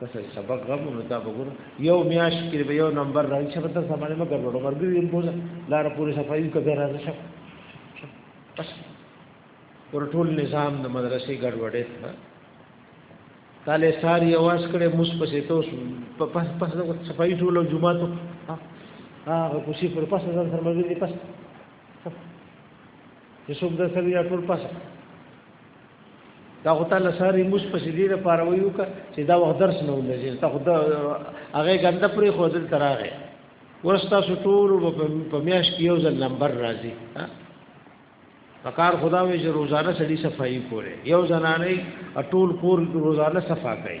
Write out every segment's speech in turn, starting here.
بس سبق غم نو تا وګور یو میاش کې به یو نمبر راځي چې پته سمانه مګر وړو مرګ یې بوزه لار پوری صفایي کبه راځي شپ بس ور ټول نظام د مدرسې ګډوډې ته تاله ساری आवाज کړي مس پسې ته په پس پس د صفایي ټول جمعه ته هغه کوشي پر پس ځان سره مګر دې پس چې څوک د سړي دا ټول پاسه دا خو تعالی ساری موس پسې دې د پاره ویو کا چې دا وخت درس نه ولې تا خو دا هغه ګنده پرې خو دل تراغه ورستا سټور په میاش کې یو ځل نمبر راځي پکار خدا وی چې روزانه سړي صفائی کوله یو زنانه ټول کور روزانه صفا کوي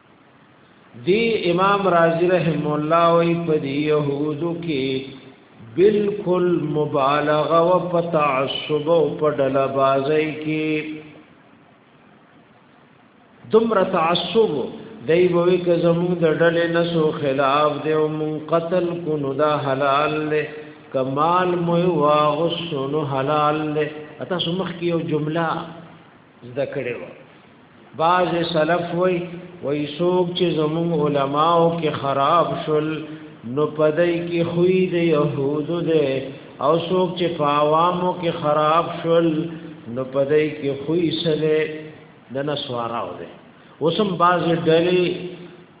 دی امام رازی رحم الله وی په دی يهودو کې بالکل مبالغه او په تعصب او په ډله بازی کې دومره تعصب دی وی که زموږ د ډلې نسو خلاف دی او مون قتل کو نو دا حلال دی کمال مو واغسنو حلال دی اته سمخ کې یو جمله ذکر کړو باز سلف وی وی سوک چې زمون علماو کې خراب شل نو پدای کې خوې د يهودو ده او سوک چې په عوامو کې خراب شل نو پدای کې خوې سره د نسواراو ده اوسم باز ډلې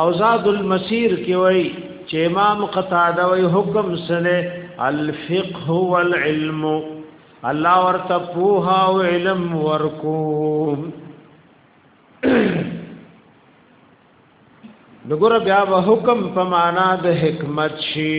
او زاد المسیر کې وای چې امام قتاده وای حکم سره الفقه والعلم الله ورته پوها او علم ورکو دغه بیا به حکم په معنا د حکمت شي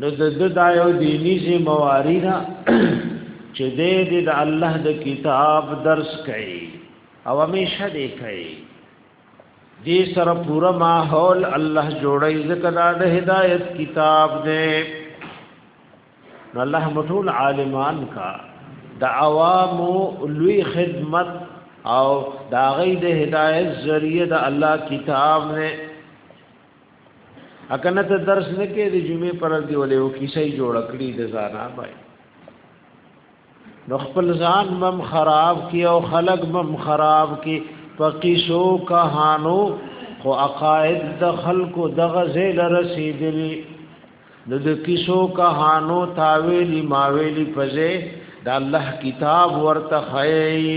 نو د د دا یو دینی ذمہواری ده چې دې د الله د کتاب درس کوي او همیشه دې کوي دې سره پورا ماحول الله جوړي ځکه دا د هدایت کتاب دې نو الله مټول عالمان کا د عوامو لوی خدمت او دا غي د هدایت ذریعہ د الله کتاب نه اکنه ته درس نه کې د جمعې پر ورځ دی ولې او کیسه جوړ کړی د زانا بای نو خپل ځان مم خراب کی او خلق مم خراب کی په قصو کهانو خو عقاید د خلکو دغه زیل رسیدلی نو د قصو کهانو تاویلی ماویلی پځه د الله کتاب ورته خی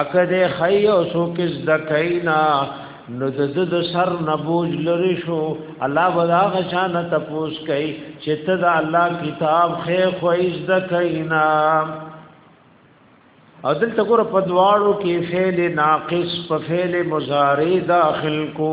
اکه د خی او سو کس د کینا نو د د سر نبوج لری شو الله ودا غشان تپوس کئ چې ته د الله کتاب خې خوښ د کینا او دلته ګور په دواړو کې فعل ناقص په فعل مضارع داخل کو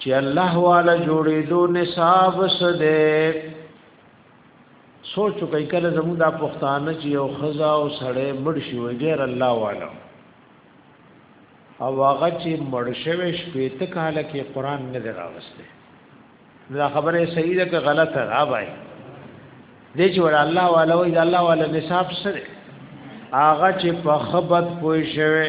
چې الله والا جوړېدو نصاب سده سوچو کوي کله زموږ د پښتانه چې یو خزا او سړی مړ شي وي غیر الله والا او هغه چې مړ شوی شپې ته کاله کې قران نه دراوسته دا خبره صحیح ده که غلطه را بای دې چې ور الله والا وي الله والا نصاب سره هغه چې په خبرت پوي شوی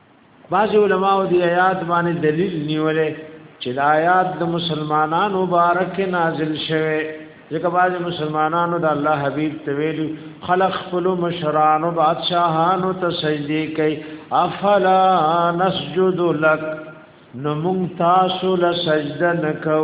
بعض علماء دی آیات باندې دلیل نیولې چې د آیات د مسلمانانو مبارک نازل شوه ځکه بعض مسلمانانو د الله حبیب ته ویلو خلق خپل مشران او بادشاهانو ته سجدي کوي افلا نسجد لك نو مونږ تاسو له سجده نکو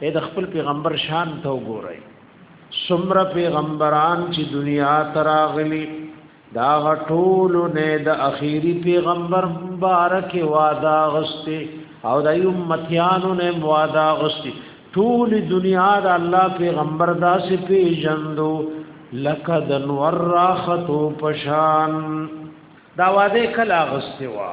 اې د خپل پیغمبر شان ته وګورئ سمره پیغمبران چې دنیا تراغلی دا غټول نه د اخیری پیغمبر مبارک وعده غسته او د امتیانو نه وعده غسته ټول دنیا د الله پیغمبر داسې پیژندو لکه د نور راختو پشان دا واده کلا غستوا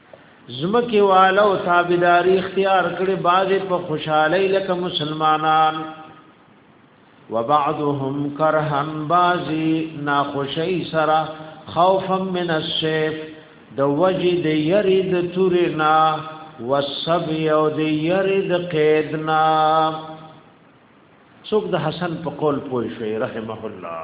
زمکه والو تابعداري اختیار کړي بعض په خوشحالي لکه مسلمانان وبعضهم کرها بعضی ناخوشی سرا خوفا من السيف د وجه د یری د تورنا والسبي او د یری د قیدنا څوک د حسن په قول پوه شوی رحمه الله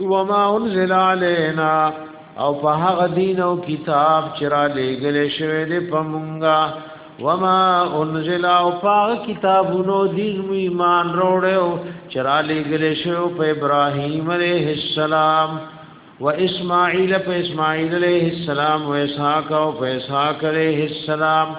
وما انزل علينا او په هغه دین او کتاب چې را لېګل شوی دی په مونږه وما انزل او په کتابونو دین مو ایمان وروړو چې را لېګل شوی په ابراهیم عليه السلام و اسماعیل په اسماعیل عليه السلام و اسحاق او په اسحاق عليه السلام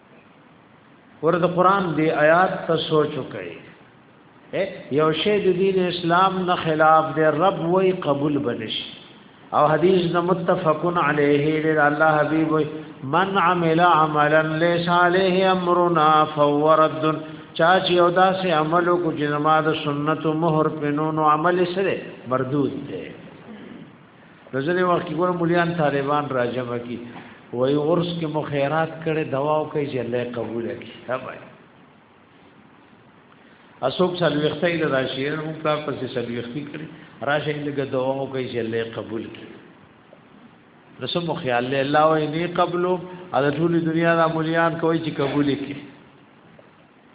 ورته قران دی آیات ته سوچ وکړي یو شی د دین اسلام نه خلاف دی رب وای قبول بنش او حدیث نه متفقن علیه دی الله حبیب وای من عمل عملا ليس عليه امرنا فهو رد چا چې یو داسې عمل کو چې زما د سنت مهر پنونو عمل سره مردود دی ځنې وخت کې ګور مليان طالبان راجمع کی وای ورس کې مو خیرات کړي دوا او کوي چې الله قبول کړي ها بھائی اسوک سلوخته له راشي نو پلا پسې سلوختی کړي راشي له دوا او کوي چې الله قبول کړي رسم خیال له الله وې نه قبلو اده ټول دنیا د مليان کوي چې قبول کړي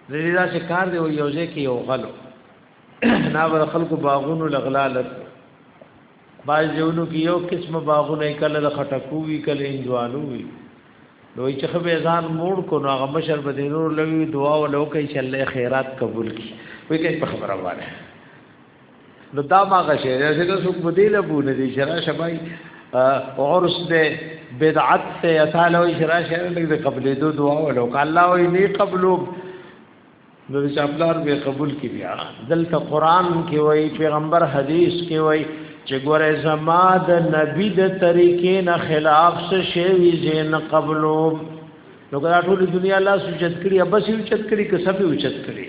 زری دا چې کار دی او یو ځای کې یو غلو نا ور خلکو باغونو لغلا لر باز جوړو کې یو قسم باغونه کله د خټکو وی کله انځوانو وی نو چې خبر ځان موړ کو نو هغه مشر به دینور لوي دعا ولو کوي چې الله خیرات قبول کړي وی کوي په خبره واره نو دا ما غشه دا څنګه څوک بدیل بو نه دي شرا شبای عرس دې بدعت سے اتاله وی شرا شهر لګ دې قبلې دو دعا ولو الله وی نه قبلو نو چې خپلار به قبول کی بیا دلته قران کې وای پیغمبر حدیث کې وای چې ګوره زما د نبی د طریقې نه خلاف څه شی وی زین قبلو نو ګره ټول دنیا الله سجد کړی ابس یو چت کړی که سب یو چت کړی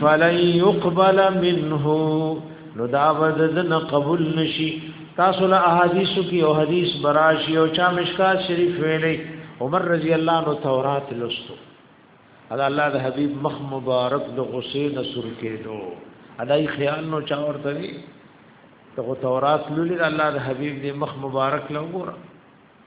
فلن يقبل منه نو دا وزدن قبول نشي تاسو له احادیثو کې او حدیث براشي او چا مشکات شریف ویلې عمر رضی الله عنه تورات لستو ادا الله د حبیب مخ مبارک د غصې نسر کېدو ادای خیال نو چا ورته وی ته تورات لولې الله د حبیب د مخ مبارک لوګور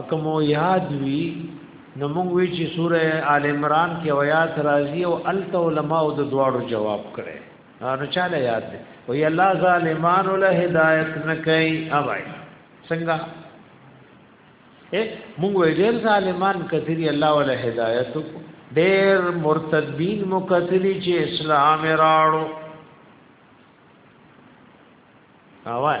اکمو یاد وی نو موږ وی چې سوره آل عمران کې آیات راځي او الت علماء د دواړو جواب کړي نو چاله یاد دی وی الله ظالمان له هدایت نه کوي اوای څنګه اے موږ وی ډیر ظالمان کثیر الله ولا هدایت ډیر مرتدین مقتلی چې اسلام راړو اوای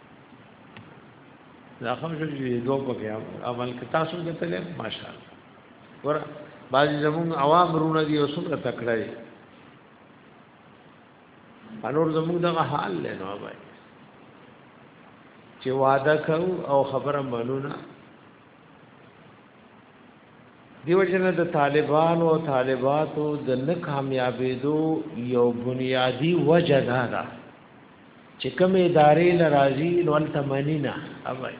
دا خو شو چې دوه پکې عمل کې تاسو دې ته له ماشاءالله ور باجی زمون عوام رونه دي اوسو ته تکړه انور زمون دغه حال له نو بای چې وعده کو او خبره منو نه دیو جن د طالبانو او طالباتو د نه کامیابېدو یو بنیادی وجه ده چې کوم ادارې لرازي نو الته منینا اوای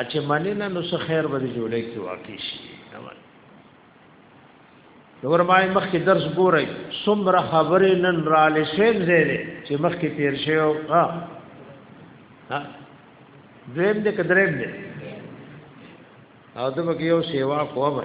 اچ منینا نو څه خیر به جوړې کې واقع شي اوای نور ما مخکې درس ګورای سمره خبرې نن را لشین زیره چې مخکې تیر شیو ها ها دریم دې کدریم دې او دغه یو سیوا کوه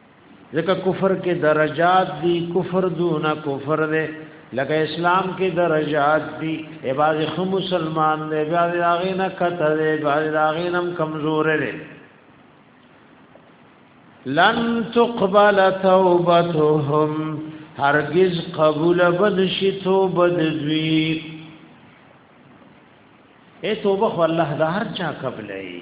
ځکه کفر کې درجات دي کفر دون کفر دی لکه اسلام کې درجات دي ای باز خو مسلمان دی باز هغه نه کته دی باز هغه نم کمزور دی لن تقبل توبتهم هرگز قبول بنشي توبه دوی اے توبه خو الله دا هر چا قبلې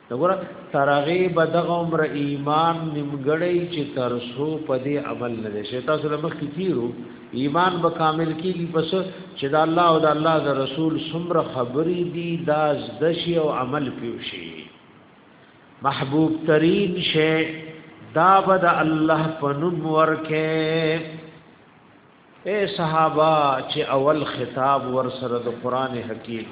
دغه ترغه به دغه عمر ایمان نیمګړی چې تر سو په دې عمل نه شي تاسو له مخ کې تیرو ایمان به کامل کیږي پس چې دا الله او دا الله دا رسول څومره خبرې دي دا زدشي او عمل پیوشي محبوب ترین شی دا بد الله پنوم ورکه اے صحابه چې اول خطاب ور سره د قران حکیم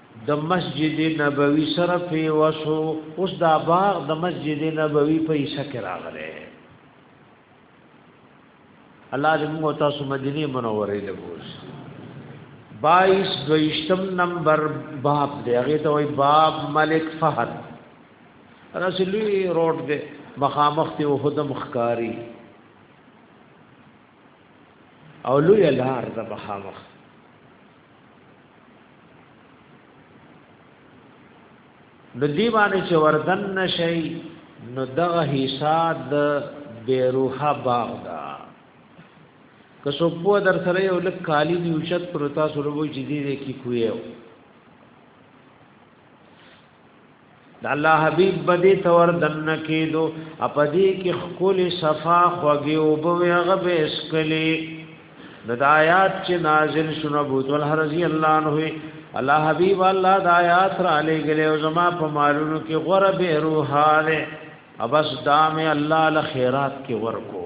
د مسجد نبوي سره پیوسو اوس دا باغ د مسجد نبوي په حصہ کې راغلی الله دې موږ تاسو مدینه منوره له بوز 22 دویشتم نمبر باب دی هغه ته وای باب ملک فهد رسولي روډ دی مخامخ ته هدم خکاری او لوی لار د مخامخ نو دی باندې چې وردن نشي نو دغه حصہ د بیروها باغ دا که څوک په در سره یو لک کالی دی اوچت پر تاسو له وجې دی کې کویو د الله حبيب بده تور دن کېدو اپدی کې خپل صفا خوږي او بوغه به اسکلي د آیات چې نازل شونه بوت ول رضی الله عنه الله حبيب الله د آیات را لګلې او زما په مالونو کې غره به روحاله ابس دام الله له خیرات کې ورکو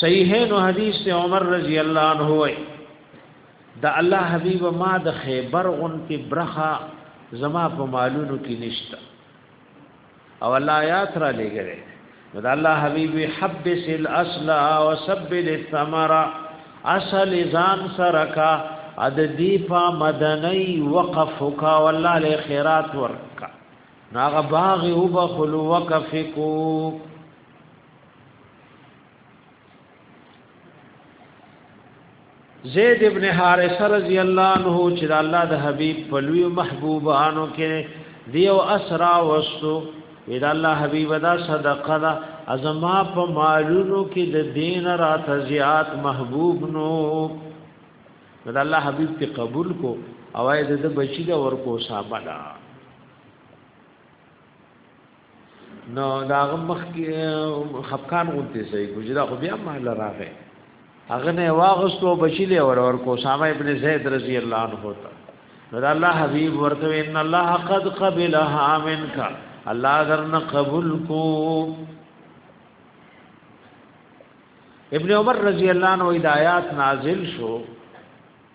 صحیحین حدیث سے عمر رضی اللہ عنہ ہوئے دا الله حبیب ما د خیبر غنتی برخه زما په مالونو کې نشته او الله آیات را لګره نو دا الله حبیب حبس الاصل وسبل الثمره اصل ځان سرکا اد دی په مدنی وقف کا والله له خیرات ورکا ناغه باغ وبخلو وقف کو زید ابن حارث رضی الله عنه چې الله د حبیب په لوی محبوبانو کې دیو اسرا وستو اذا الله حبیب دا صدقه دا ازما په مالونو کې د دین را تزیات محبوب نو دا الله حبیب ته قبول کو اوای د بچی دا ورکو صاحب دا نو دا مخ کې خفقان غونته صحیح ګجرا خو بیا محل راغې هغه نه واغستو بچی له ور ور کو سامه ابن زید رضی الله عنه ہوتا نو الله حبیب ورته ان الله قد قبلها منک الله درنه قبول کو ابن عمر رضی الله عنه ہدایات نازل شو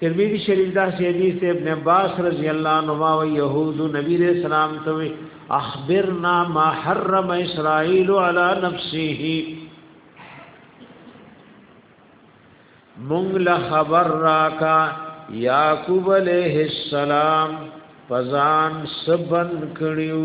ترمذی شریف دا حدیث ابن عباس رضی الله عنهما و یهود نبی علیہ السلام ته اخبرنا ما حرم اسرائیل علی نفسه مونږ له خبر راکا یعقوب علیہ السلام پزان سبن کړیو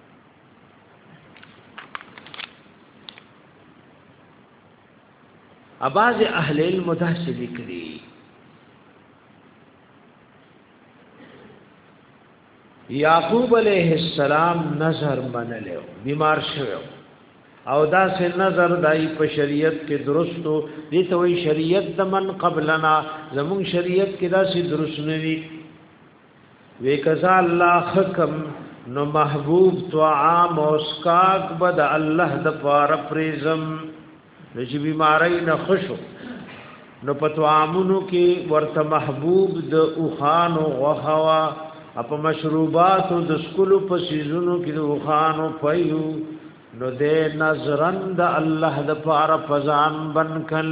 اباز اهل علم دا څه لیکلي یعقوب علیہ السلام نظر منلو بیمار شوو او دا سه نظر دای په شریعت کې درستو دي ته وی شریعت د من قبلنا زمون شریعت کې دا سه درست نه وی وی کزا الله حکم نو محبوب طعام او اسکاک بد الله د پار پریزم نشي بیماری نه خوشو نو په طعامونو کې ورته محبوب د اوخان او غوا په مشروبات او د سکلو په سيزونو کې د اوخان او پيو نو دې نظرن د الله د پار فزان بنکل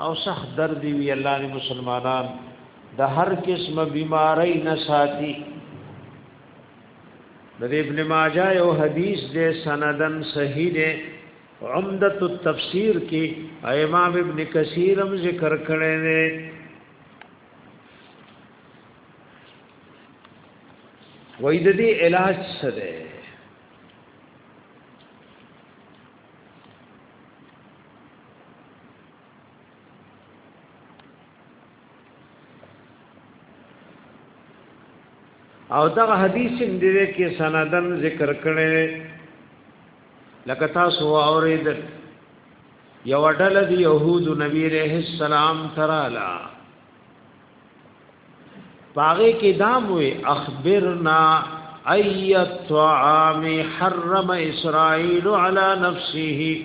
او سخت درد وی الله دې مسلمانان د هر قسمه بیماری نه ساتي د ابن ماجه یو حدیث دې سندن صحیح دې عمدۃ التفسیر کې امام ابن کثیر هم ذکر کړی دی وای د دې علاج څه دی او دغه حدیث دې کې سندن ذکر کړي لکه تاسو اوریدل یو ډل دی يهود نبی رحم السلام ترالا پاغه کې دام وي اخبرنا ايت طعام حرم اسرائيل على نفسه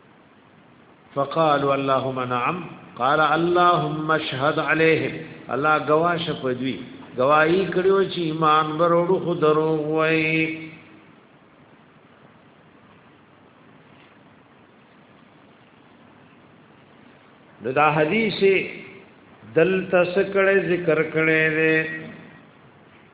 فقالوا اللهم نعم قال اللهم اشهد عليهم الله گواش پدوی گواہی کړو چې ایمان وروړو خو دروغ وای نو دا حدیث دل تسکړه ذکر کړي دي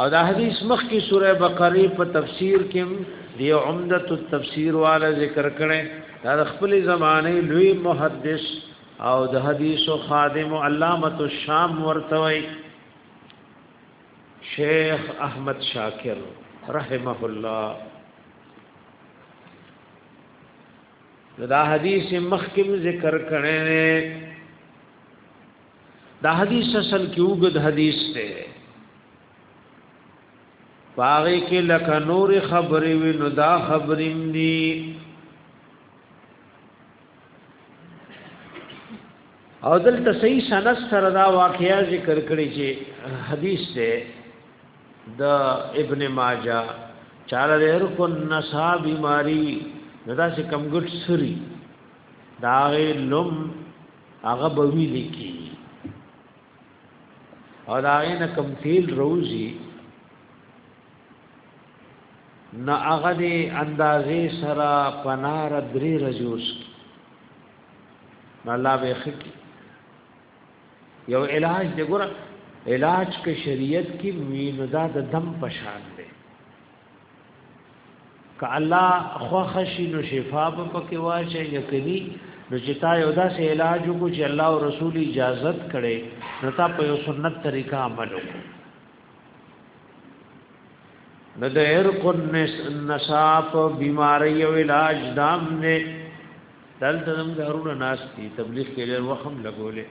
او دا حدیث مخ کی سوره بقره په تفسیر کې دی عمدہ التفسیر والا ذکر کړي دا خپل زمانه لوی محدث او د حدیث او خادم علامه الشام ورتوي شیخ احمد شاکر رحمه الله دا حدیث مخکم ذکر کړي دا حدیث اصل کې وګد حدیث دی باغې کې لکه نور خبرې وي نو دا خبرې دي او دلته صحیح سند سره دا واقعیا ذکر کړی چې حدیث ده د ابن ماجه چاله هر کو نسا بیماری دا چې کمګټ سری داغه لم هغه به وی لیکي او دا غینه کم تیل روزي نه هغه دی اندازې سره پنار درې رجوس الله به خکی یو علاج دی ګور علاج کې شریعت کې میندا د دم پشان دی ک الله خو خشی نو شفا په پکې واشه یقیني نو چې تا یو داسې علاج کو چې الله او رسول اجازت کړي نو تا په یو سنت طریقه عمل وکړي نو د عرق النساف بیماری او علاج دام نه دلته زم غرونه ناس دي تبلیغ کې لر وخم لګولې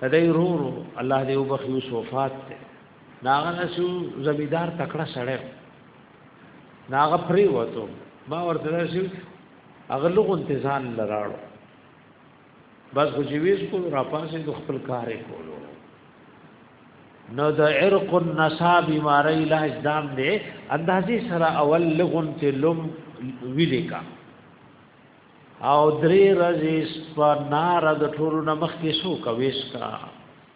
تدای رو رو الله دې وبخي وصفات ته ناغه نسو زمیدار تکړه سړی ناغه پری وته ما ورته راشي هغه لغو انتظام لراړو بس خو جویز کو را پاسې د خپل کار کولو نو د عرق النسا بیماری علاج دام دی اندازې سره اول لغون ته لم ویلې کا او درې ورځې په نار د ټولو نمخ کې شو کويش کا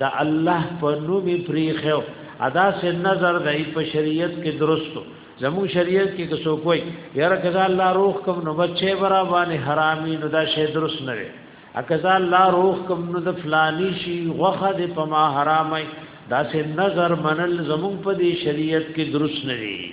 د الله په نوم پریخو ادا سے نظر د په شریعت کې درستو زمو شریعت کې که څوک وای یاره کزا الله روح کوم نو بچي برا باندې حرامي نو دا شی درست نه وي اکزا الله روح کوم نو د فلانی شي غوخه د په ما حرامي دا سے نظر منل زمو په دې شریعت کې درست نه وي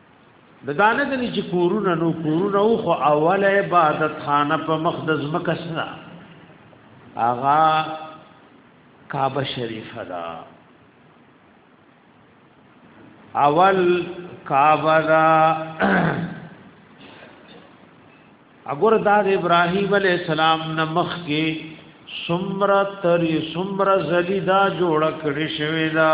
د دانه د نجی کورونه نو کورونه او خو اول عبادت خانه په مقدس مکسنا اغا کعبه شریفه دا اول کعبه دا اگر دا د ابراهیم علی السلام نه مخ کې سمرا تری سمرا زلیدا جوړ کړی شوی دا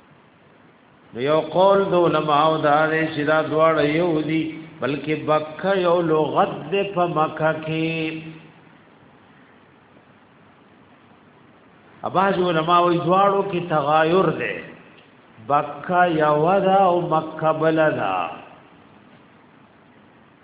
یو قول د علماء دا دی چې دا دواړه یو دي بلکې بکه یو لغت دی په مکه کې اباز علماء وی دواړو کې تغایر دی بکه یو دا او مکه بل دا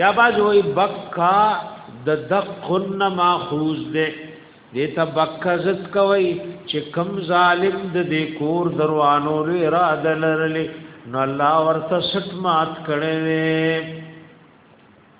یا باز وای بکا د دقن ماخوذ ده دیتا بکا زد کوي چې کم ظالم د دې کور دروانو لري را دلرلې نو الله ورته سټ مات کړي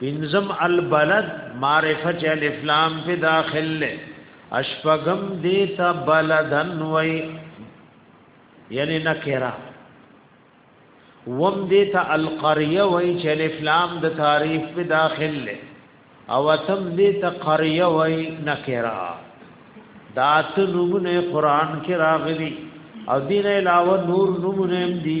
پنځم البلد معرفه چې الف لام په داخل له اشفغم دیتا بلدن وای یعنی نکرا وم دیتا القريه وای چې الف لام د تعریف په داخل له او تم دیتا قريه وای نکرا دات نمونه قران کې راغلي او دین علاوه نور نمونه دي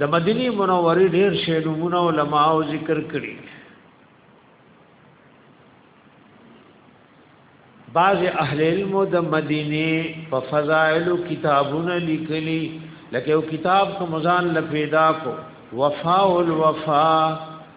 د مدینه منورې ډېر شی نمونه علما او ذکر کړي بعض اهل علم د مدینه په فضائل کتابونه لیکلي لکه یو کتاب کو مزان لپیدا کو وفاء الوفا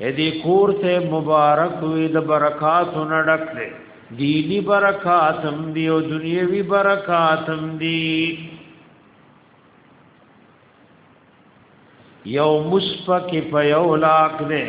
اې دې کور ته مبارک وي د برکات نه ډک دی دینی برکات هم دی او دنیوي برکات هم دی یو مشفق په یو لاک دی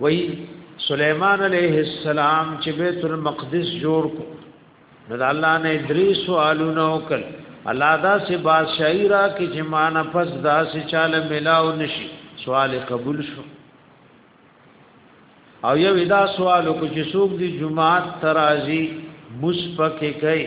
وی سلیمان علیہ السلام چې بیت المقدس جوړ کو نو الله نه درې سوالونه وکړ الله دا سه بادشاہی را کې چې ما نه پس دا سه چاله ملاو نشي سوال قبول شو او یو دا سوال کو چې څوک دی جمعات ترازی مصفقه کوي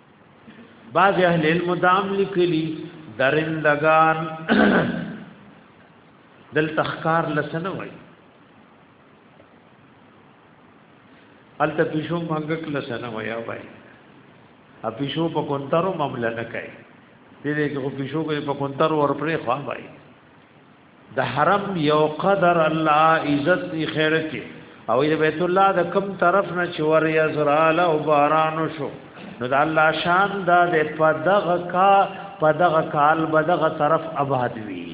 بعض اهل علم دام لیکلی درندگان دل تخکار لسنه وای ال ته پیشو منګک لسنه وای او وای ا پیشو په کونترو معاملې نه کوي دې دې کو پیشو کو په کونترو ور پرې خوا وای د حرم یو قدر الله عزت ای خیر کی او د بیت الله د کم طرف نه چور یزرال او باران شو نو د الله شان دا د پدغه کا پدغه کال بدغه طرف آباد وی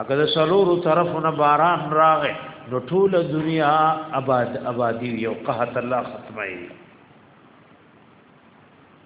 اګه د سلورو طرفونه باران راغې نو ټول دنیا آباد آبادی یو قحط الله ختمه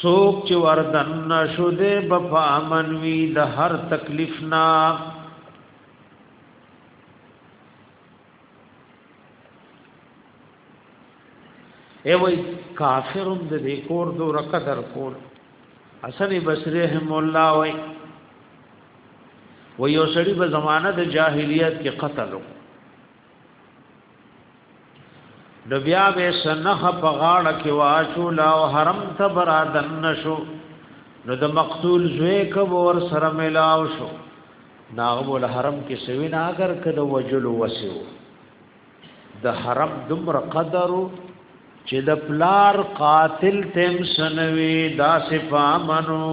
سوک چې وردن نشو دې بپا امن وی د هر تکلیف نا ای وای کافرم د دې کور دو رقدر کول حسن بصری رحم الله وای و یو سړی په زمانہ د جاهلیت کې قتل وکړ نو بیا به سنخ په غاړه کې واچو لا او حرم ته برادن نشو نو د مقتول زوی کبور سره ملاو شو ناغه ول حرم کې سوي نه اگر کده وجل وسو د حرم دمر قدر چې د پلار قاتل تم سنوي دا صفامنو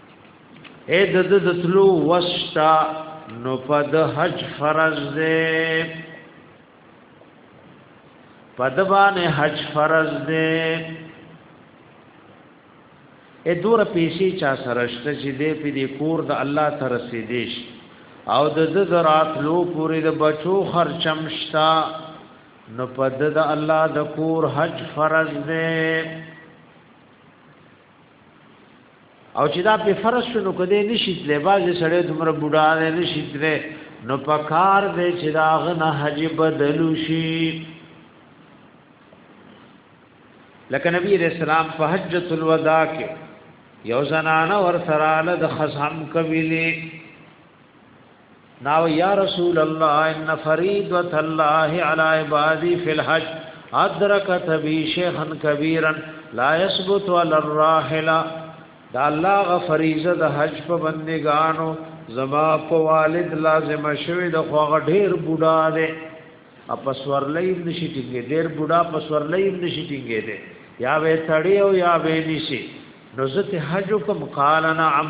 اې د د تلو وستا نو په د حج فرض دی په د باندې حج فرض دی اې دور پیسې چا سره شته چې دې په دې کور د الله تر رسیدې شي او د د زرات لو پوری د بچو خرچم شتا نو په د الله د کور حج فرض دی او چې دا په فرض شنو کده نشي تلې باز سړی دومره بوډا نه نشي تلې نو پکار دې چې دا غنه حج بدلو شي لکه نبی رسول الله په حجۃ الوداع کې یو زنانه ور سره له خصم کوي ناو یا رسول الله ان فریدت الله علی عبادی فی الحج ادرکت بی شیخا کبیرا لا یثبت علی الراحله دا الله غ فریضه د حج په بندګانو زما په والد لازم شوی د خوغه ډیر بوډا دی اپس ورلې نشي ټینګې ډیر بوډا پس ورلې نشي ټینګې دی یا وې تړي او یا وې نشي نو زه ته حج کوم قال نعم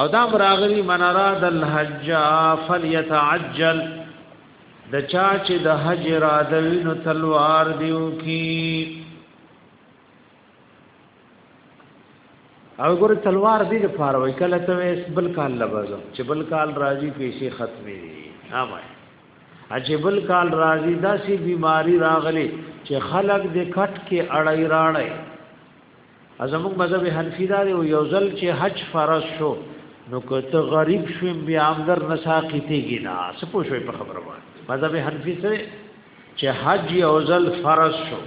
او دا مراغلی من اراد الحج فليتعجل د چا چې د حج را دوینو تلوار دیو کی او ګور تلوار دی د پاره وای کله ته اس بل کال لبازو چې بل کال راځي پیسې ختمې دي ها وای چې بل کال راځي داسې بیماری راغلی چې خلق د کټ کې اړای راړای ازموږ مذهب حنفی دا دی یو ځل چې حج فرض شو نو که ته غریب شوې بیا هم در نه ساقطېږي نه څه پوه شوې په خبره باندې مذهب حنفي سره چې حج یو ځل فرض شو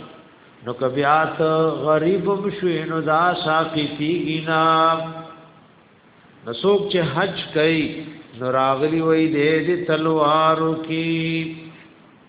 نو که بیا ته غریب هم شوې نو دا ساقطېږي نه نو څوک چې حج کوي نو راغلی وای دې دې تلوارو کې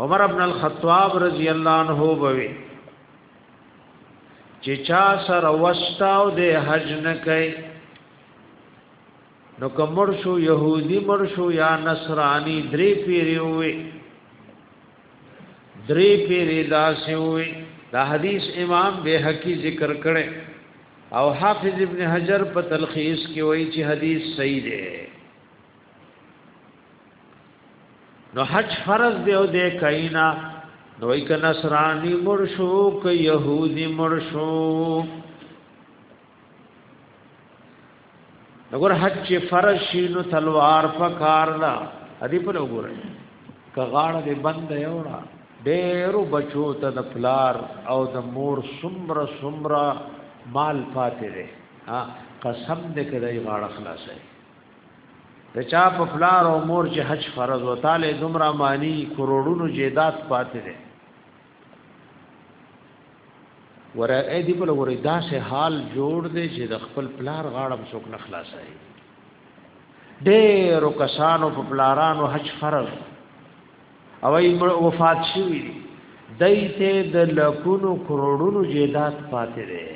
عمر ابن الخطاب رضی الله عنه بوي چې چا سره وستاو د حج نه کوي نو کومر شو يهودي مر شو یا نصراني درې پیری وي درې پیری داسې وي دا حدیث امام بهقي ذکر کړي او حافظ ابن حجر په تلخیص کې وایي چې حدیث صحیح دی نو حج فرض دی او دې کینا نو یک نصرانی مرشو ک يهودي مرشو وګور حج چې فرض شي نو تلوار پکار دا ادي په وګور کغاړه دې بند یوړه ډېرو بچو ته د پلار او د مور سمره سمره مال پاتې دی ها قسم دې کړی غاړه خلاصې د چا په پلار او مور چې حج فرض و تعالی دومره معنی کروڑونو جیدات پاتې دي ورای اې دی په لوري دا سه حال جوړ دی چې د خپل پلار غاړم څوک نه خلاصای ډېر کسانو په پلارانو حج فرض او ای وفات شوی دی دایته د لکونو کروڑونو جیدات پاتې دي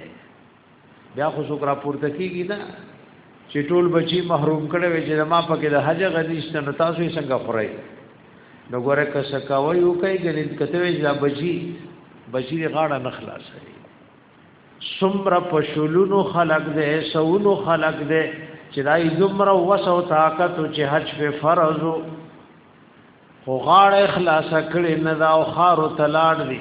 بیا خو څوک را پورته کیږي نه چې ټول بچي محروم کړي وي چې ما پکې د حج غنیشته نو تاسو یې څنګه خورئ نو ګوره که سکاوي یو کوي ګنې کته وي چې بچي بچي غاړه نه خلاصي سمره پښولونو خلق دې سونو خلق دې چې دای زمره وسو طاقت چې حج په فرض خو غاړه خلاص کړي نه دا او خارو تلاړ دي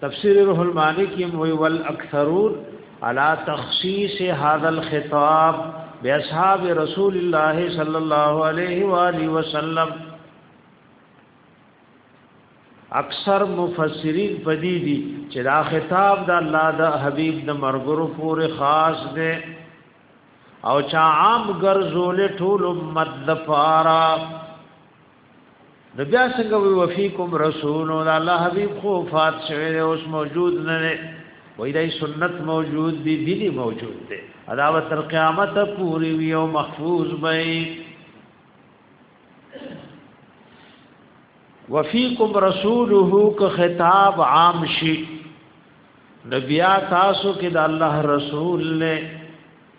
تفسیر روح المانی کی وی والاکثرون على تخصیص هذا الخطاب باصحاب رسول الله صلی الله علیه و آله وسلم اکثر مفسرین پدی دي چې دا خطاب د الله د حبیب د مرګرو پورې خاص دی او چا عام ګرځول ټول امت د پارا د بیا څنګه وی وفیکم رسول او الله حبیب خو فات شوی دی اوس موجود نه دی وای دای سنت موجود دی دیني موجود دی ادا و تر قیامت پوری وی او محفوظ بای وفیکم رسوله که خطاب عام شي نبیا تاسو کې د الله رسول له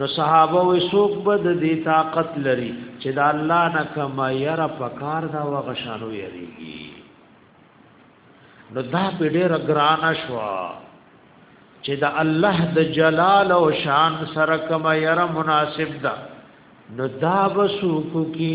نو صحابه وې سوق بد دي طاقت لري چې دا الله نه کما ير پکار دا وغشانو يريږي نو دا په ډېر ګران شو چې دا الله د جلال او شان سره کما ير مناسب ده نو دا بسوکو کی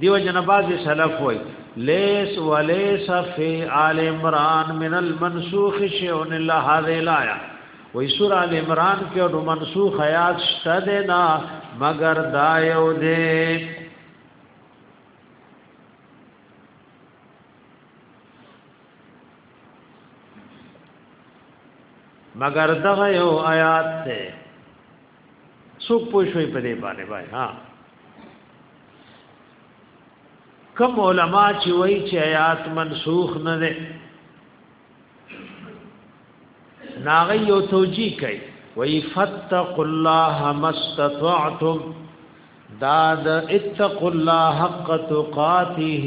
دیو جن باز سلف وای لیس ولیس فی آل عمران من المنسوخ شیون اللہ هذه الایا وی سور آل عمران کې او منسوخ آیات شته ده نا مگر دا یو ده مگر دغه یو آیات ده څوک پوه شوي په دې باندې وای ها کوم علما چې وایي چې آیات منسوخ نه ده ناغه یو توجی کوي وی فتق الله مستطعتم داد اتق الله حق تقاته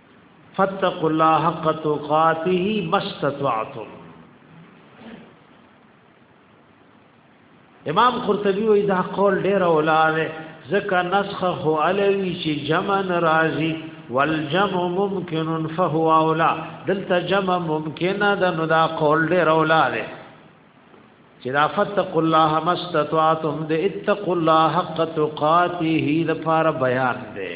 فتقوا الله حق تقاته ما استطعتم امام قرطبي وی دا قول ډیر اولاله ځکه نسخه هو علوي چې جمع ناراضي والجمع ممکن فهو اولا دلته جمع ممکنه ده نو دا قول ډیر اولاله چې دا فتق الله مستطعتم د اتق الله حق تقاته د فار بیان ده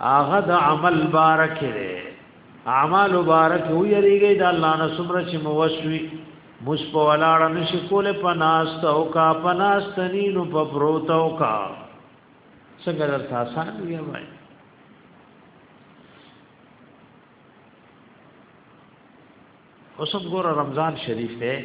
هغه د عمل بارک دی اعمال بارک و یریږي د الله نه سمره چې موسوي مس په ولاړ نشي کوله پناست او کا پناست نینو په پروت او کا څنګه درته آسان دی وای اوس هم ګوره رمضان شریف ته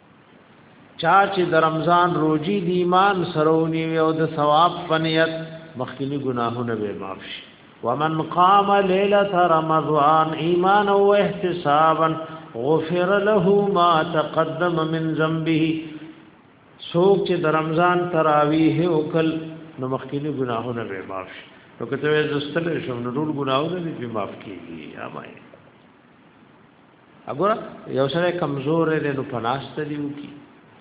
چا چې د رمضان روزي د ایمان سرونی او د ثواب فنیت مخکینی ګناهونه به معاف شي ومن قام ليله رمضان ایمانا و احتسابا غفر له ما تقدم من ذنبه سوک چې د رمضان تراویح او کل نو مخکینی ګناهونه به معاف شي نو کته زستل شم نو ټول ګناهونه به معاف کیږي امای اګور یو سره کمزور دی نو پناست دی وکي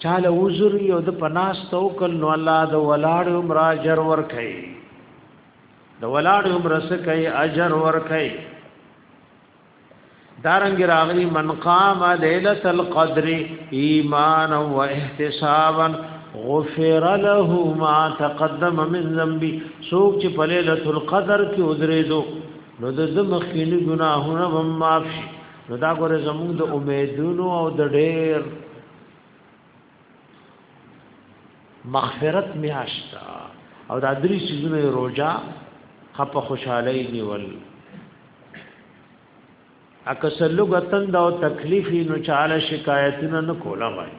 چاله عذر یو د پناست او کل نو الله د ولاړ عمر اجر ور کوي د ولاړ عمر سکه اجر ور کوي دارنګ راغلی من قام ليله القدر ایمانا و احتسابا غفر له ما تقدم من ذنبي سوق چې په ليله القدر کې ودرېدو نو د د مخکینی ګناهونه هم معاف شي نو دا ګوره زموږ د امیدونو او د ډېر مغفرت میاشتا او دا درې سيزونه روزه خپ خوشاله نیول اکثر لوګ تند او تکلیفي نو چاله شکایتونه نه کولا وای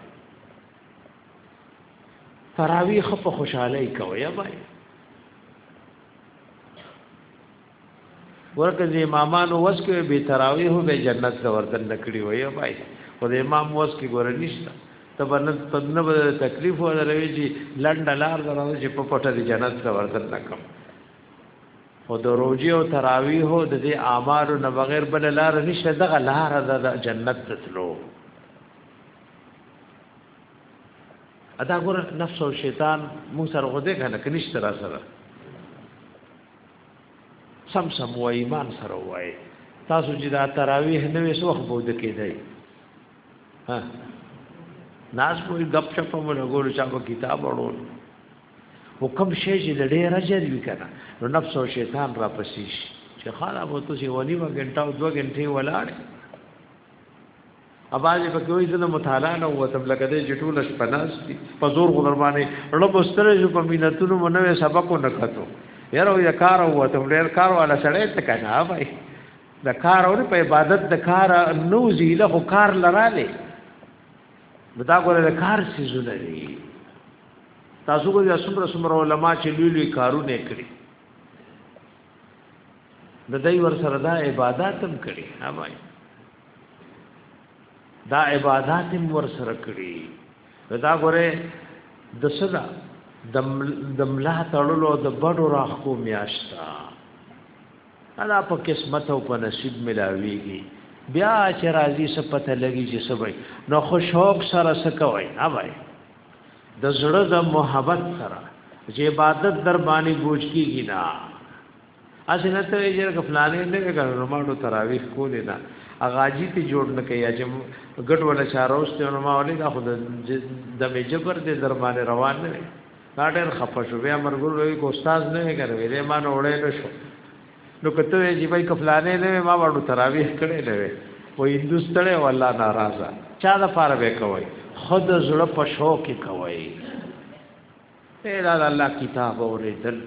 تراوی خپ خوشاله کوي وای ورکه زی امامانو وس کې به تراویح به جنت ته وردن نکړي وای بای خو د امام وس کې ګور نشته تب نه تب نه به تکلیف ولروي چې لند لار درو چې په پټه د جنت ته وردن نکم او د روزي او تراویح د دې اعمالو نه بغیر بل لار نشته دغه لار د جنت ته تلو ادا ګور نفس او شیطان مو سره غوډه کنه کنيشته را سره سم سم و ایمان سره وای تاسو چې دا تراویح نه وې سوخ بود کېدای ها ناس په غپ شپ په لګول چا په کتاب وړول حکم شې چې د ډېر اجر وی کنه نو نفس او شیطان را پسیش چې خاله وو ته چې ونی و غنټه او دوه غنټه ولاړ اباځي په کوي زنه مطالعه نه وته لکه دې جټول شپناستي په زور غدر باندې رب استره جو په مينتونو منوي سبق نه کتو یاره یا کار وته ډېر کار والا سړی ته کنه وای د کار او په عبادت د کار نو زیله خو کار لراله دا ګوره د کار سيزونه دي تاسو ګوره څومره څومره علما چې لوی لوی کارونه کړی د دای ور سره دا عبادت هم کړي ها بھائی دا عبادت هم ور سره کړي دا غره د صدا د ملا تړلو د بډو راخ کو میاشتا انا په قسمت او په نصیب ملاویږي بیا چې راځي څه پته لګي چې سبي نو خوشحال سره سکوي ها بھائی د زړه د محبت سره چې عبادت در باندې بوج کیږي نه اسنه ته یې جره فلانې نه کړو نو ماړو تراویح کولې نه اغاجی ته جوړ نه کوي چې ګډ ولا چاروست نو ما ولې دا خود د مې جبر دې در باندې روان نه دا ډېر خپه شو بیا مرګور وی کو استاد نه کړو ویلې ما نه وړې نه شو نو کته وی چې بای کفلانه نه ما وړو تراویح کړي نه وي و هندوستړې والله ناراضه چا د فار به کوي خود زړه په شو کې کوي اے دا الله کتاب اورېدل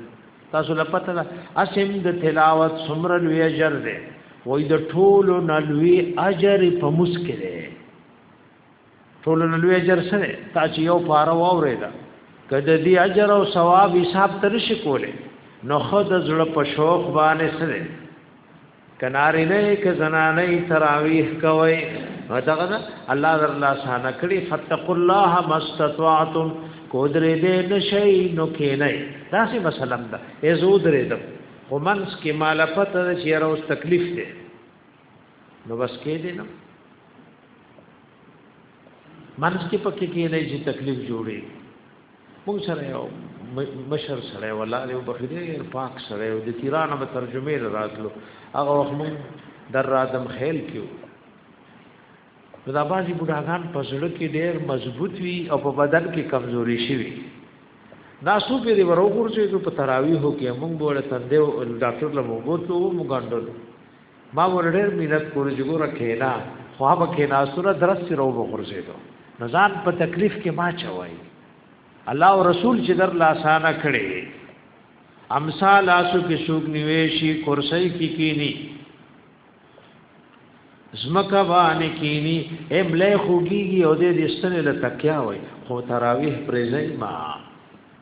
تاسو لپاره دا اسیم د تلاوت سمر لوی اجر دی وای د ټولو نلوی اجر په مسکره ټول نو لوی اجر سره تا چې یو پاره واورېدا کده دې اجر او ثواب حساب تر شي کوله نو خود زړه په شوق باندې سره کناری نه ک زنانه تراویح کوي دغه الله در الله سانه کړی فتق الله مستطعتم کودرې دې نشي نو کې نه داسې مثلا ده ای زو درې ده خو منس کې مالفت چې راوس تکلیف ده نو بس کې دې نو منځ کې پکې کې نه چې تکلیف جوړي موږ سره یو مشر سره ولا یو بخیره پاک سره یو د تیرانه به ترجمه راتلو هغه وخت موږ در رادم خیل کیو دا بازي بډاګان په زړه کې ډېر مضبوط وي او په بدن کې کمزوري شي وي دا سو په دې ورو ورځې په تراویح کې موږ بوله تندې ډاکټر له موږ ته موږ غندل ما ورډر مینت کور چې ګوره کینا خو هغه کینا سره درس سره وګرځیدو نو ځان په تکلیف کې ما چوي الله او رسول چې در لا سانه کړي امثال اسو کې شوق نیويشي کرسي کې کینی زمکا باندې کینی املې خوګيږي او دې دستنه لتکیا وي خو تراویح پرځای ما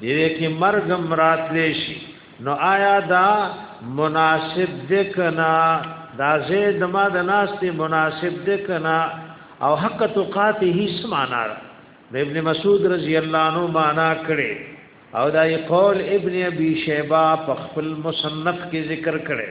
دې کې مرګ مرات لشي نو آیا دا مناسب دې کنا دا زید ما د ناستي مناسب دې کنا او حق تقاته هیڅ معنا د ابن مسعود رضی الله عنه معنا کړي او دا یې قول ابن ابي شيبه په خپل مصنف کې ذکر کړي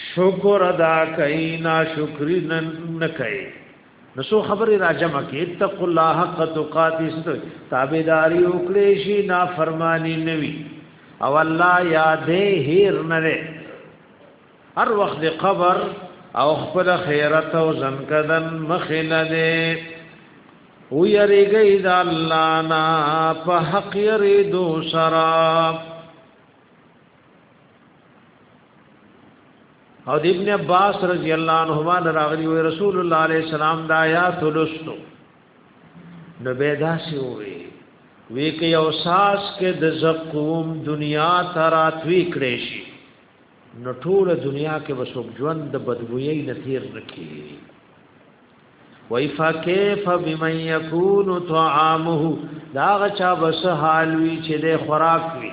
شکر ادا کوي ناشکری نه کوي نو سو خبرې راجمه کې اتق الله حق تقاتی ست تابعداري وکړي شي نافرمانی نوي او الله یادې هیر نه لري هر وخت قبر او خپل خیرت او زنکدن مخنه دي او یریږي د الله نه په حق یری دو سراب او د ابن عباس رضی الله عنهما راغلی وی رسول الله علیه السلام د آیات لستو نو به دا سی وی وی کې یو ساس کې د زقوم دنیا ترات وی کړې شي نو ټول دنیا کې وسوب ژوند د بدبوئی نثیر نکي وای فکیف بمن یکون طعامه دا غچا بس حال وی چې د خوراک وی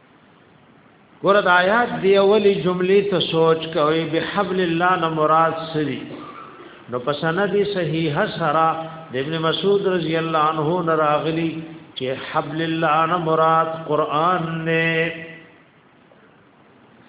ګور د آیات دی اولی جملې ته سوچ کوي بحبل الله نه مراد سری نو په سند صحیح سرا د ابن مسعود رضی الله عنه نه راغلی چې حبل الله نه مراد قران نه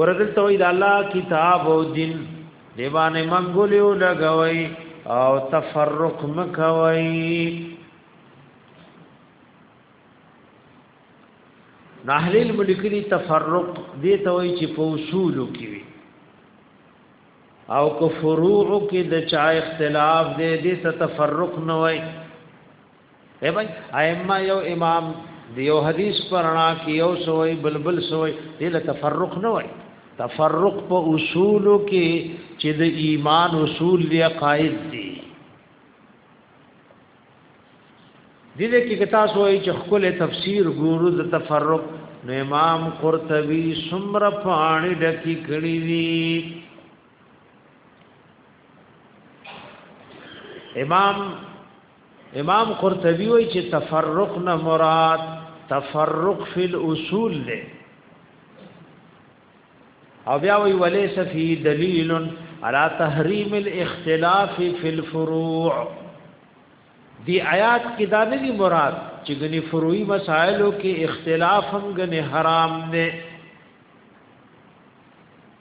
ورته توي د الله کتاب او دین دیوانه منګولیو لګوي او تفرق مکوي نحلیل ملکلی تفرق دی توي چې په اصول کې وي او کو فروع کې د چا اختلاف دی د تفرق نه وي اے بھائی ائمه یو امام دیو حدیث پرانا کی یو سوئی بلبل سوئی دل تفرق نه وای تفرق په اصول کې چې د ایمان اصول دی قائد دی دله کې کتا سوئی چې خپل تفسیر ګورو د تفرق نو امام قرطبی سمر پانی ډکی کړی دی امام امام قرطبي وایي چې تفرق نه مراد تفرق فی الاصول له او بیا وی ولیس فی دلیل علی تحریم الاختلاف فی الفروع دی آیات کې دا نه دی مراد چې غنی فروعي مسائلو کې اختلاف هم غنی حرام دی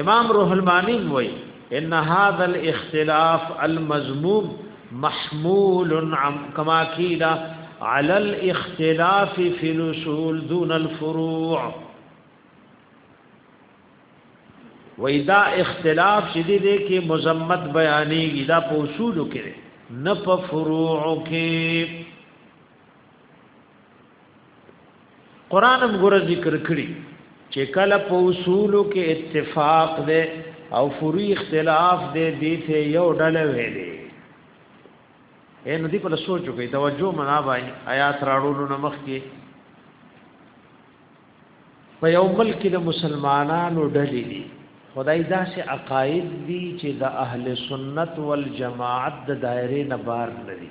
امام روح المانی وای ان هذا الاختلاف المذموم محمول عن كما قيل على الاختلاف في الاصول دون الفروع وېدا اختلاف چې دې دې کې مزمت بیانېږي دا په اصولو کې نه په فروع کې قران هم ګور ذکر کړی چې کله په اصولو کې اتفاق دی او فروع اختلاف دی دی ته یو ډله ویلې اے نو دی په سوچو کې توجه منا وای آیات راړو نو مخ کې په یو ملک کې د مسلمانانو ډلې دي خدای داسې عقاید دي چې د اهل سنت والجماعت د دایره نه بار نه دي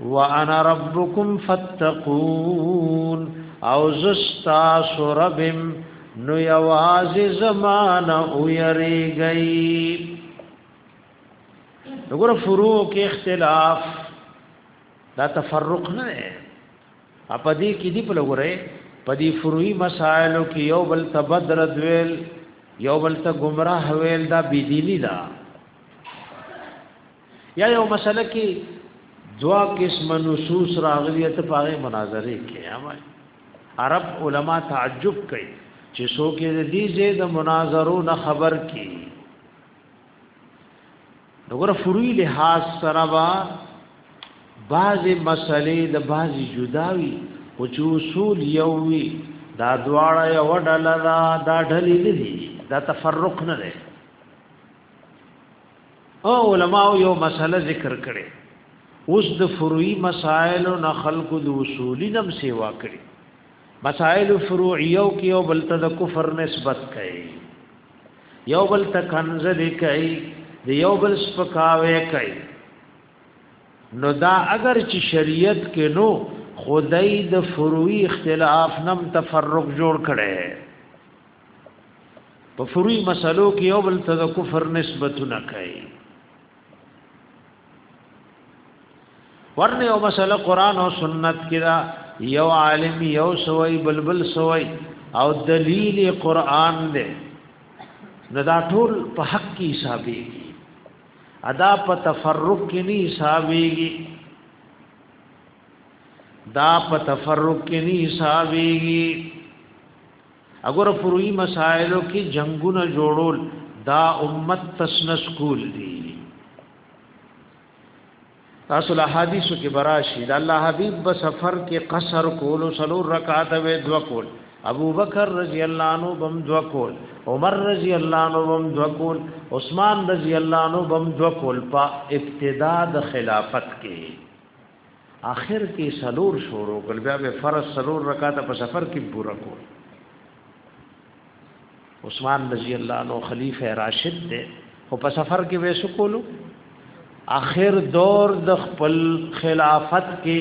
وانا ربکم فتقون او زستا سربم نو یواز زمان او یریگئی نګور فروع کې اختلاف دا تفرق نه دی اپ دې کې دی په لګورې په دې فروعي مسائلو کې یو بل تبدل دویل یو بل ته گمراه ویل دا بيدینی دا یا یو مسله کې دوا قسم نصوص راغلی ته پاره مناظره کې امای عرب علما تعجب کوي چې څوک دې دې د مناظرو نه خبر کی وګوره فروي لحاظ سره با بعضې مسلې د بعضې جداوي خو چې اصول یو وي دا دواړه یو ډله ده دا ډلې نه دي دا تفرق نه دی او علماء یو مسله ذکر کړي اوس د فروعي مسائل او خلق د اصولي نم سیوا کړي مسائل فروعیو کې یو بل ته د کفر نسبت کوي یو بل ته کنز دی کوي د یو بل سپکاوي کوي نو دا اگر چې شریعت کې نو خدای د فروعي اختلاف نم تفرق جوړ کړي په فروي مسلو کې یو بل ته د کفر نسبتونه کوي ورنه یو مسله قران او سنت کې دا یو عالم یو سوی بلبل سوی او دلیل قران دی نو دا ټول په حق کې حسابېږي ادا په تفرق کې نه حسابېږي دا په تفرق کې نه حسابېږي اګوره فروعي مسائلو کې جنگونه جوړول دا امت تسنس کول دي تاسو له حدیثو کې براشي دا الله حبیب په سفر کې قصر کولو سلو رکعات وې دوا کول ابو بکر رضی الله عنه بم دوا کول عمر رضی الله عنه بم دوا کول عثمان رضی الله عنه بم دوا کول په ابتدا د خلافت کې اخر کې سلور شروع کړ بیا به فرض سلور رکعات په سفر کې پورا کو عثمان رضی الله عنه خلیفہ راشد دی او په سفر کې وې سکولو اخر دور د خپل خلافت کې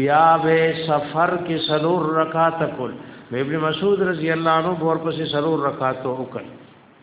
بیا به سفر کې سلور رکعات کول ابن مسعود رضی الله عنه ورپسې سلور رکعات وکړ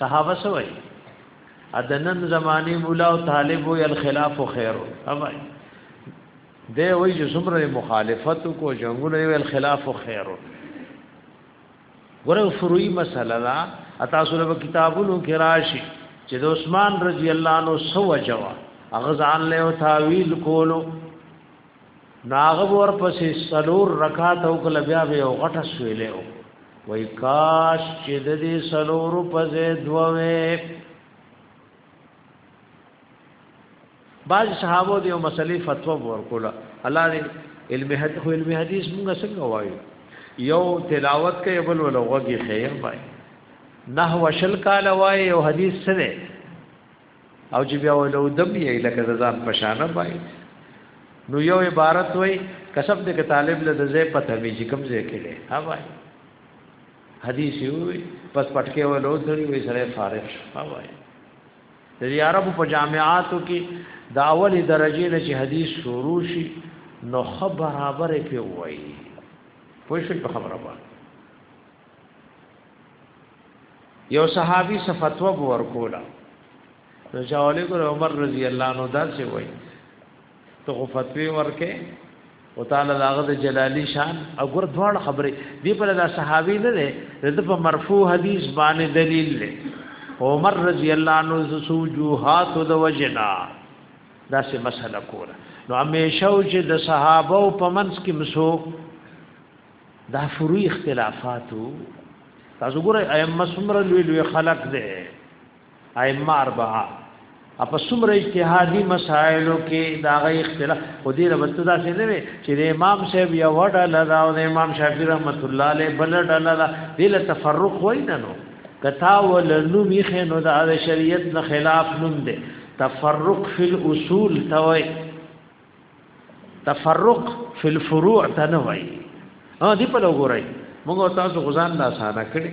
صحابه سوي ادنن زماني مولا او طالب وي الخلاف خير اوای دی وای چې څومره مخالفت کو جنگونه وي الخلاف خير ګوره فروعي مسله دا تاسو له کتابونو کې راشي چې د عثمان رضی الله عنه سو جوا اغزان له تاویل کولو ناغب ورپسې سلور رکعات او کله بیا به او غټه سویلې او وای کاش چې د دې سلور په ځای دوه بعض صحابه دې مسلې فتوا ورکوله الله دې علم حدیث خو علم حدیث موږ څنګه وایو یو تلاوت کوي بل ولوږي خیر وایي نحو شل کال وای او حدیث سره او چې بیا ولو دم یې لکه ځان پشانه بای نو یو عبارت وای کسب دې کې طالب له ځای پته وی چې کوم ځای کې دی ها بای حدیث یو پس پټکې ولو سړي وې سره فارغ شو ها بای د عربو په جامعاتو کې د اولې درجې نه چې حدیث شروع شي نو خبر برابر کې وایي پوه شئ په خبره باندې یو صحابي صفتو بو ورکولا نو جوالي ګور عمر رضی الله عنه دا څه وای ته خو فتوی ورکه او تعالی داغه د جلالی شان اگر دوړ خبره دی په دا صحابي نه ده د په مرفوع حدیث باندې دلیل له عمر رضی الله عنه سوجوحات د وجنا دا سه مسله کوله نو همیشه چې د صحابه او پمنس کې مسو دا فروي اختلافاتو تاسو ګورئ ائمه سمره لوی لوی خلق دي ائمه اربعه اپ سمره اجتهادي مسائلو کې دا غي اختلاف خو دې ربط دا څه نه وي چې امام صاحب یو ډول دا او امام شافعي رحمت الله علیه بل ډول دا دل تفرق وای نه نو کتا ول نو میخه نو دا شریعت نه خلاف نوم دي تفرق فی الاصول توي تفرق فی الفروع تنوی ها دی په لګورای موږ تاسو غزان لا ساده کړي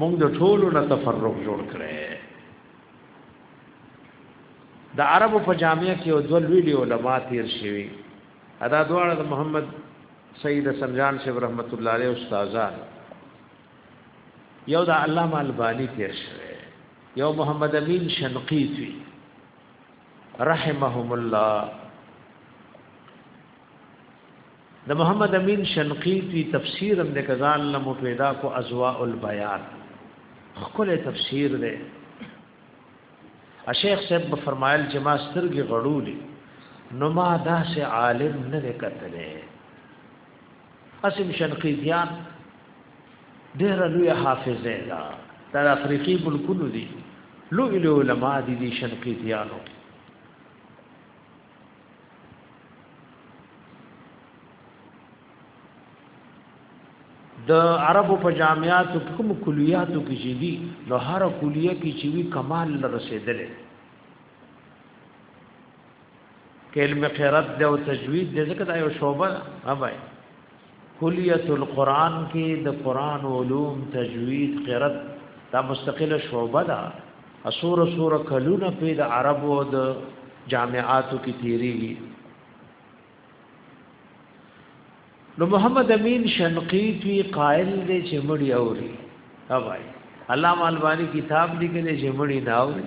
موږ د ټولو نه تفرق جوړ کړي د عربو په جامعه کې یو دوه لوی علماء تیر شوي ادا دواړه د محمد سید سمجان شیخ رحمت الله علیه استادان یو د علامه البانی تیر شوی یو محمد امین شنقیطی رحمهم الله د محمد امین شنقیطی تفسیر هم د کزان لمو پیدا کو ازواء البیان خپل تفسیر دی شیخ صاحب فرمایل چې ما سترګې غړولې نو ما داسې عالم نه وکتلې اسیم شنقیتیان ډېر لوی حافظه ده دا د افریقي ملکونو دي لوی لوی علما دي دي شنقیتیانو د عربو په جامعاتو کې کوم کلیاتو کې چې دي نو هر کلیه کې چې وی کمال رسیدلې علم قرات دی او تجوید دی ځکه دا یو شوبه اوبای کلیت القرآن کې د قرآن علوم تجوید قرات دا مستقله شوبه ده اسور سور کلونه په د عربو د جامعاتو کې تیریږي نو محمد امین شنقیطی قائل دی چې مړی اوري اوبای علامه البانی کتاب لیکلی چې مړی نه اوري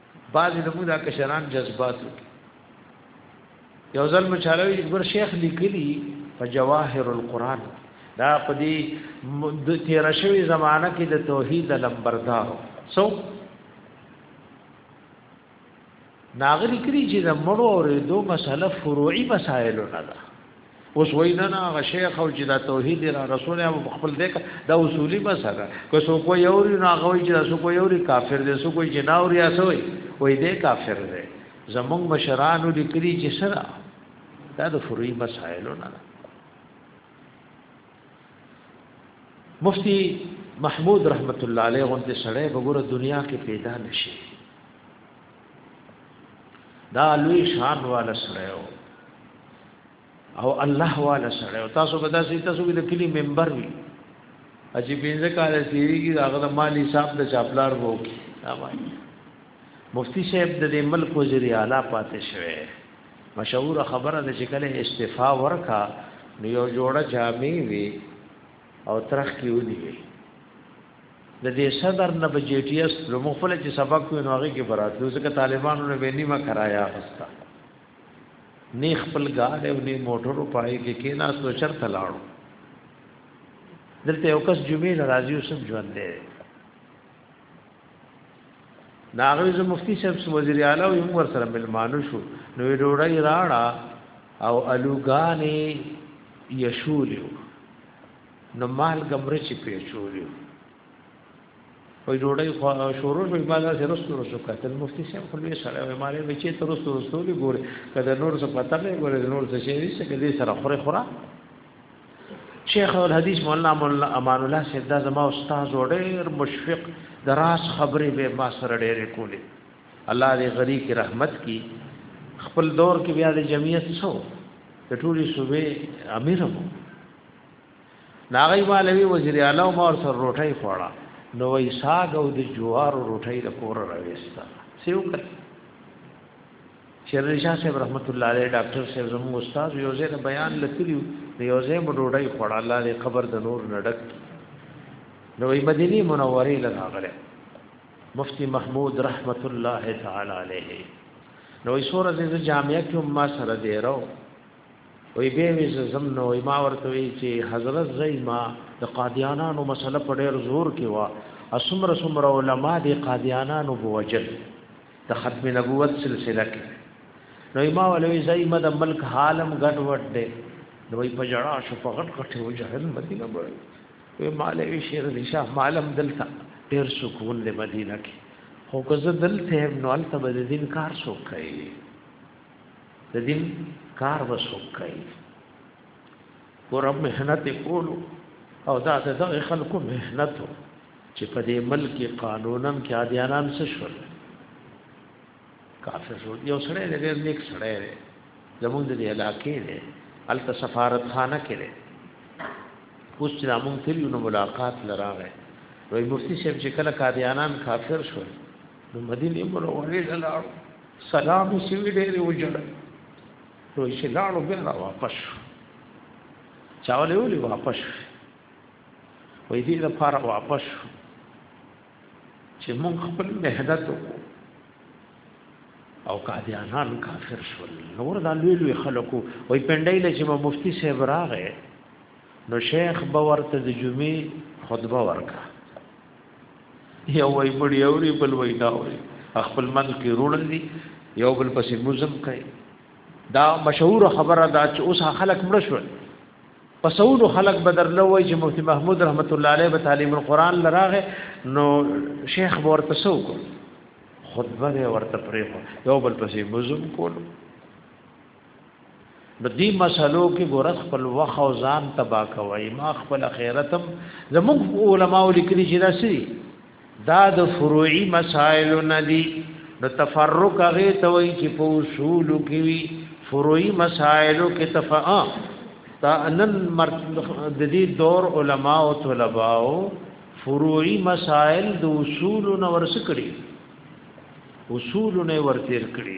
بعضې زموږ دا کشران جذباتو کې یو ځل مو چاله وي ګور شیخ لیکلي په جواهر القرآن دا په دې د تیر شوی زمانہ کې د توحید لمبردارو سو ناغلی کری چې د مړو اورېدو مسله فروعي مسایلو نه ده اوس وای نه نه هغه شیخ او چې دا توحید را رسول یا خپل دې دا اصولي مسله که سو کو یو ری نه غوي چې سو کو یو ری کافر دې سو کو چې ناور یا سوې وای دې کافر دې زمونږ مشرانو لیکلي چې سره دا د فروعي مسائلو نه مفتی محمود رحمت الله علیه غونډه سره وګوره دنیا کې پیدا نشي دا لوی شان والا سره او الله والا سره تاسو به تاسو تاسو د کلی ممبر وي اجي پینځه کال سیری کی هغه د مال حساب د چاپلار وو کی مفتی صاحب د دې ملک وزیر اعلی پاتې شوی مشهور خبره ده چې کله استعفا ورکا نو یو جوړه جامې وي او ترخ کې ودی وي د دې صدر نه به جی ټی اس لو مو خپل چې سبق وینو هغه کې براتلو ځکه طالبانو نه به نیمه کرایا غستا نه خپل ګاډ او نه موټرو پای کې کې نه سو چرته لاړو دلته یو کس جمعې راځي او سم ژوند دی ناغوی زو مفتی صاحب سو وزیر اعلی او هم ور سره ملمانو شو نو ډوړی راړه او الوګانی یشولیو نو مالګه مرچی پیچولیو وای ډوډۍ خو شروع شوې ما دا سره رسو رسو کتل مفتی صاحب خو یې سره وې مالې بچې تر رسو رسو لې ګوره کله نور څه پته نه ګوره نور څه شي چې کله سره خوره خوره شیخ الحدیث مولانا مولانا امان الله صاحب دا زما استاد وړر مشفق دراس خبرې به ما سره ډېرې کولې الله دې غری کی رحمت کی خپل دور کې بیا د جمعیت سو د ټولي صوبې امیر مو ناغی مالوی وزیر اعلی مور سر روټی خوړه نو وی ساګ او د جوار روټی د کور راويستا سیو کړ شیر شاه صاحب رحمت الله علیه ډاکټر صاحب زمو استاد یو ځای بیان لکلیو یو ځای مو ډوډۍ خوړه الله دې قبر د نور نډک نو وی مدینه منوره لغاغله مفتی محمود رحمت الله تعالی علیه نو ایشور از جامعه کې ما سره دی راو وی به وی زم نو ما ورته وی چې حضرت زیما د قادیانانو مسله په ډیر زور کې وا اسمر سمر علما د قادیانانو بوجل د ختم نبوت سلسله کې نو ما ولوی زیما د ملک حالم غټ وټ دی نو په جړا شو په غټ غټه و جهل مدینه بړی وی مالوی شیر دی شاه مالم دلته ډیر سکون له مدینه کې خو که زه دلته هم نو الته به دین کار سو کوي د دین کار وسوک کوي ورب مهنت کولو او دا د دغه خلکو مهنت چې په دې ملک قانونم کې عادیانان څه شول کافر شو یو سړی دې ډېر نیک سړی دی زمونږ د علاقې دی الته سفارت خانه کې دی اوس چې موږ تلو نو ملاقات لراغه وای مفتی صاحب چې کله قادیانان کافر شول نو مدینه منوره ته لاړو سلام یې سوي ډېر وجړ نو چې لاړو بیا را واپس شو چاولې ولې واپس شو وې دې لپاره واپس شو چې مونږ خپل مهدت وکړو او قادیانان کافر شول نور دا لوی لوی خلکو وې پندای له چې مفتی صاحب راغې نو شیخ باور ته د جمعې خطبه ورکړه یو وای بډی اوري بل وای دا اوري خپل منځ کې روړل دي یو بل پسې مزم کوي دا مشهور خبره دا چې اوس خلک مړ شول پسونو خلق بدر نه وای چې مفتی محمود رحمت الله علیه به تعلیم القرآن لراغه نو شیخ ورته سو کو خطبه ورته پرې یو بل پسې مزم کولو بدی مسلو کې ګورس خپل وخ او ځان تبا کوي ما خپل خیرتم زموږ علماء لیکلي چې دا سری دا د فروعي مسائل نه دي د تفرق هغه ته وایي چې په اصول کې وي فروعي مسائل کې تفاء تا انن د دې دور علماء او طلباء فروعي مسائل د اصول نو ورس کړي اصول نو ورتیر کړي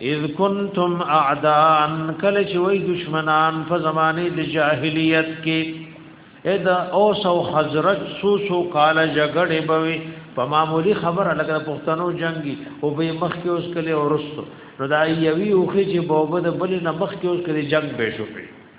اذ کنتم اعداء کله چې وای دشمنان په زمانه د جاهلیت کې اذا اوس او حضرت سو سو کال جګړه بوي په معمولی خبره لګره پښتنو جنگي او به مخ کې اوس کله ورستو نو دا یوي اوخه چې بوبد بل نه مخ کې اوس کله جنگ به شو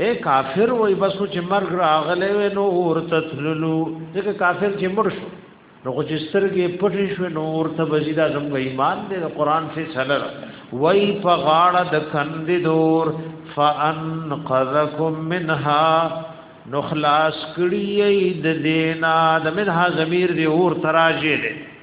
اے کافر وای بس چې مرګ راغلی وې نو ورته تللو ځکه کافر چې مړ شو نو خو چې سترګې پټې شو نو ورته بزیدا زموږ ایمان دې قرآن فی سلر وای په غاړه د کند دور فانقذکم منها نو خلاص کړی د دینا د منها ضمیر دی اور تراجه دی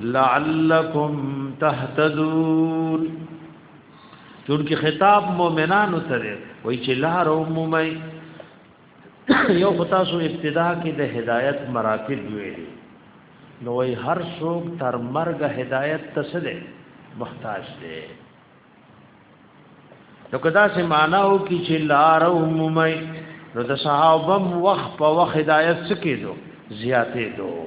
لعلکم تهتدون چونکی خطاب مؤمنانو ته دی وای چې لار او مومي یو خطا سو ابتدا کې د هدایت مراتب ویل نو وای هر څوک تر مرګ هدایت ته سره محتاج دی نو کدا سه معناو کې چې لار او مومي نو د صحابم وخت په وخت هدایت سکیدو زیاتې دوه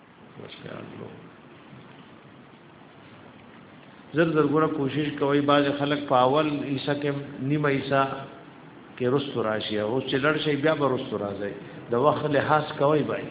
زر زر ګره کوشش کوي باز خلک په اول عیسی کې نیمه عیسی کې رستو راشي او چې لړ شي بیا به رستو راځي د وخت له حاصل کوي بای